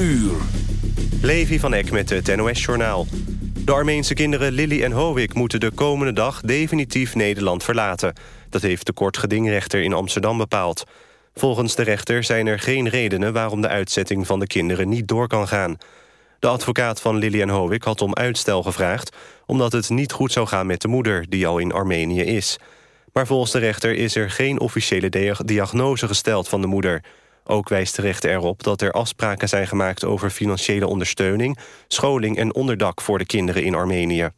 uur. Levi van Eck met het NOS-journaal. De Armeense kinderen Lily en Howick moeten de komende dag definitief Nederland verlaten. Dat heeft de kortgedingrechter in Amsterdam bepaald. Volgens de rechter zijn er geen redenen waarom de uitzetting van de kinderen niet door kan gaan. De advocaat van Lily en Howick had om uitstel gevraagd... omdat het niet goed zou gaan met de moeder, die al in Armenië is. Maar volgens de rechter is er geen officiële diagnose gesteld van de moeder... Ook wijst de rechter erop dat er afspraken zijn gemaakt... over financiële ondersteuning, scholing en onderdak voor de kinderen in Armenië.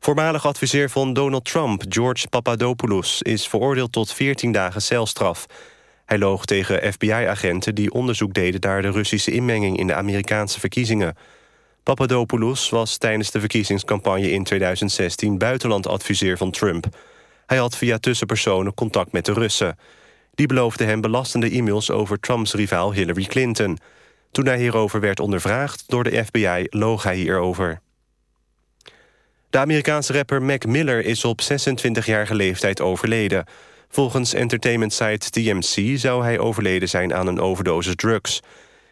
Voormalig adviseur van Donald Trump, George Papadopoulos... is veroordeeld tot 14 dagen celstraf. Hij loog tegen FBI-agenten die onderzoek deden... naar de Russische inmenging in de Amerikaanse verkiezingen. Papadopoulos was tijdens de verkiezingscampagne in 2016... buitenlandadviseur van Trump. Hij had via tussenpersonen contact met de Russen... Die beloofde hem belastende e-mails over Trumps rivaal Hillary Clinton. Toen hij hierover werd ondervraagd door de FBI, loog hij hierover. De Amerikaanse rapper Mac Miller is op 26-jarige leeftijd overleden. Volgens entertainment site TMC zou hij overleden zijn aan een overdosis drugs.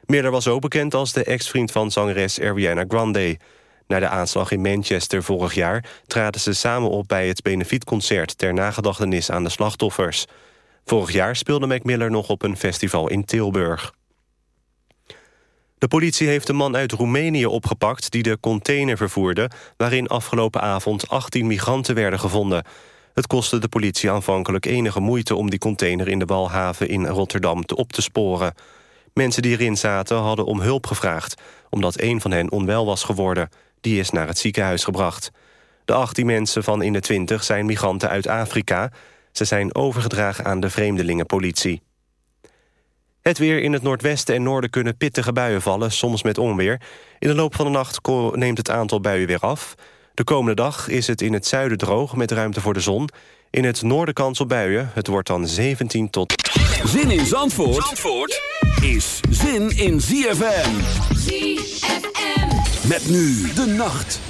Miller was ook bekend als de ex-vriend van zangeres Ariana Grande. Na de aanslag in Manchester vorig jaar traden ze samen op bij het benefietconcert... ter nagedachtenis aan de slachtoffers. Vorig jaar speelde Mac Miller nog op een festival in Tilburg. De politie heeft een man uit Roemenië opgepakt... die de container vervoerde... waarin afgelopen avond 18 migranten werden gevonden. Het kostte de politie aanvankelijk enige moeite... om die container in de Walhaven in Rotterdam te op te sporen. Mensen die erin zaten hadden om hulp gevraagd... omdat een van hen onwel was geworden. Die is naar het ziekenhuis gebracht. De 18 mensen van in de 20 zijn migranten uit Afrika... Ze zijn overgedragen aan de vreemdelingenpolitie. Het weer in het noordwesten en noorden kunnen pittige buien vallen, soms met onweer. In de loop van de nacht neemt het aantal buien weer af. De komende dag is het in het zuiden droog met ruimte voor de zon. In het noorden kans op buien. Het wordt dan 17 tot... Zin in Zandvoort, Zandvoort is zin in ZFM. ZFM. Met nu de nacht.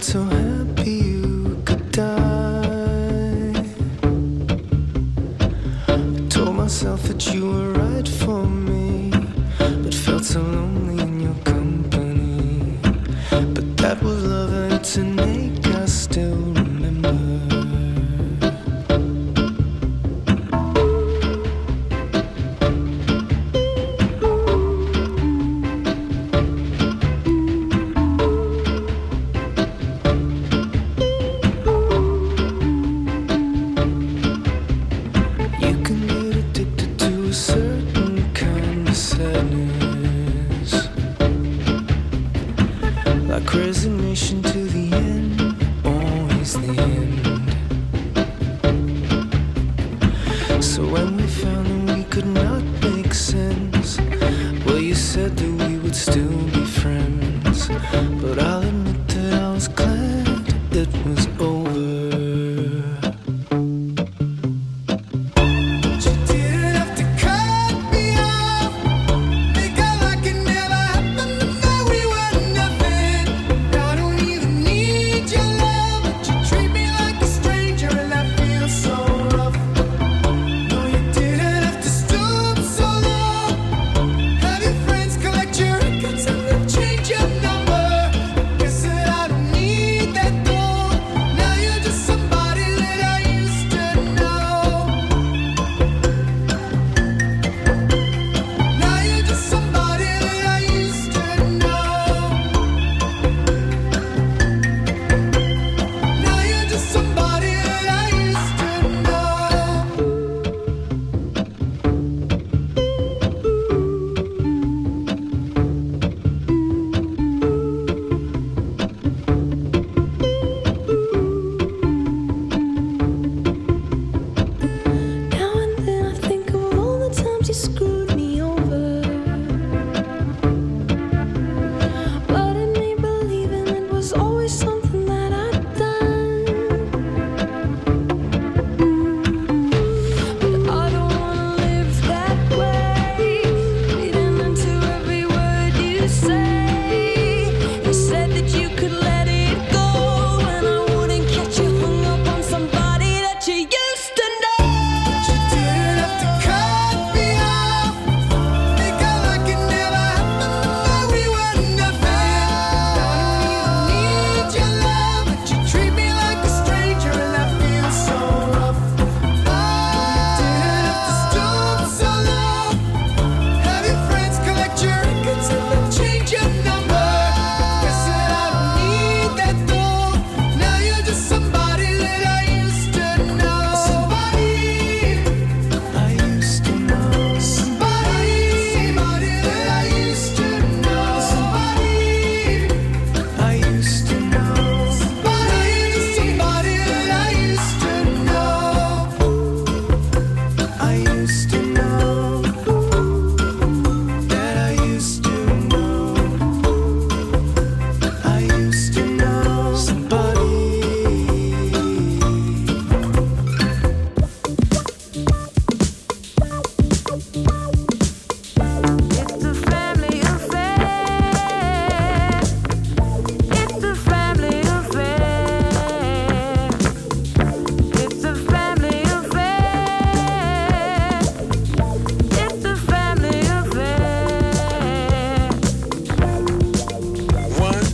too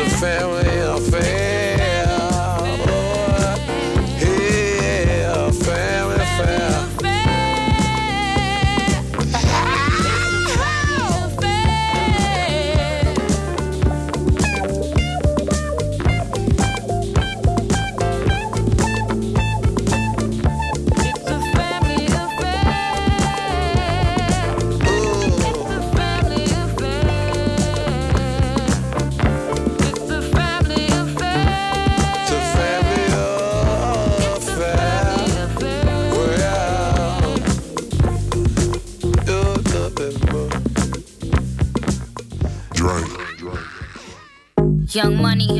A family affair. Money,